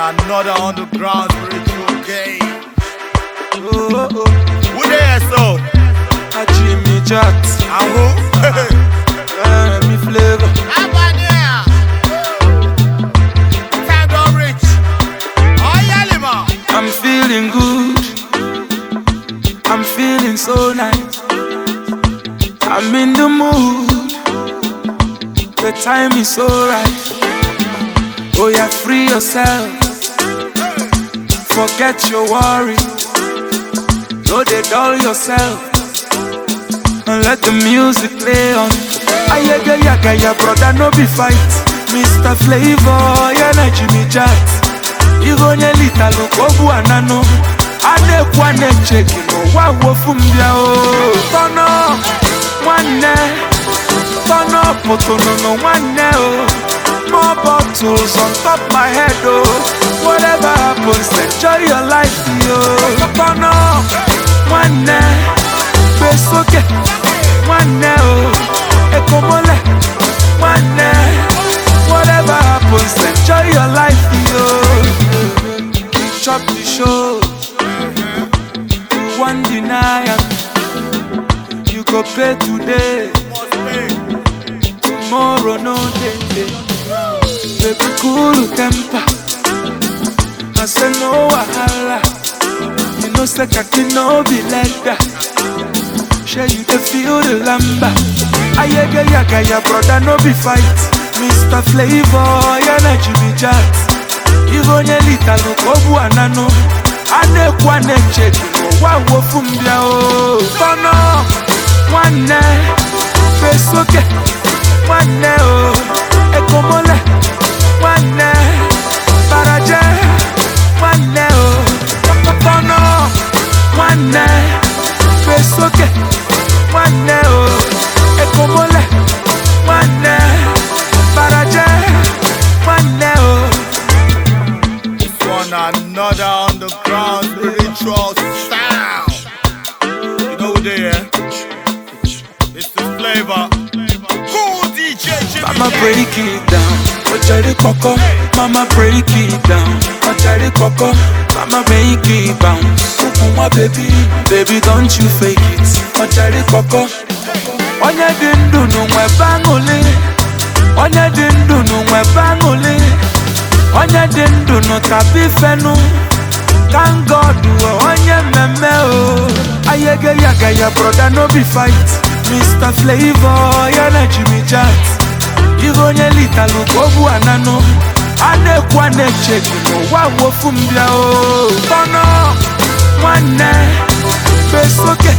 another underground spiritual game. Oh, oh. Who there so? A Jimmy Jatt, And who? uh, me flavor. Abania. Time don't. Oh yeah, Lima. I'm feeling good. I'm feeling so nice. I'm in the mood. The time is so right. Oh, yeah, free yourself. Forget your worries. No, they dull yourself. And let the music play on. Ayaga yaga ya brother, no be fight. Mr. Flavour, yeah, na Jimmy Jatt. Ihe onye litalụ ka ogbu ananụ a na-ekwu a na-eche gị n'ụwa wofu mbịa o tọnọ nwanne tọnọ pụtụnụnụ nwanne o more bottles on top my head o whatever show. Wan deny you go pay today. Tomorrow no dey baby cool temper. I say no wahala. You know say kaki no be like that. Shey you dey feel the lamba. Ayege yaga ya brother no be fight. Mr flavour ya na jimmy ihe onye litalụ ka ogbu ananụ a na-ekwu a na-eche n'ụwa wofu mbịa o. Tọnọ nwanne fesoke nwanne o. Ekomole nwanne baraje nwanne o. Tọnọ nwanne fesoke nwanne o one another underground spiritual style. You know who they are? Mr. Flavour. Cool DJ Jimmy. Mama break it down, Ochari Coco. Mama break it down, Ochari Coco. Mama make it bounce. Ukuma baby, baby don't you fake it. Ochari Coco. Onye dị ndụ n'onwe bangole. Onye dị ndụ n'onwe bangole. Onye dị ndụ n'ụtabi fenu. Thank God, onye mmemme o. Ayege yaga ya brother no be fight. Mr. Flavor, ya na Jimmy Jack. Ihe onye litalụ ka ogbu ananụ a na-ekwu a na-eche gị n'ụwa wofu mbịa o tọnọ fesoke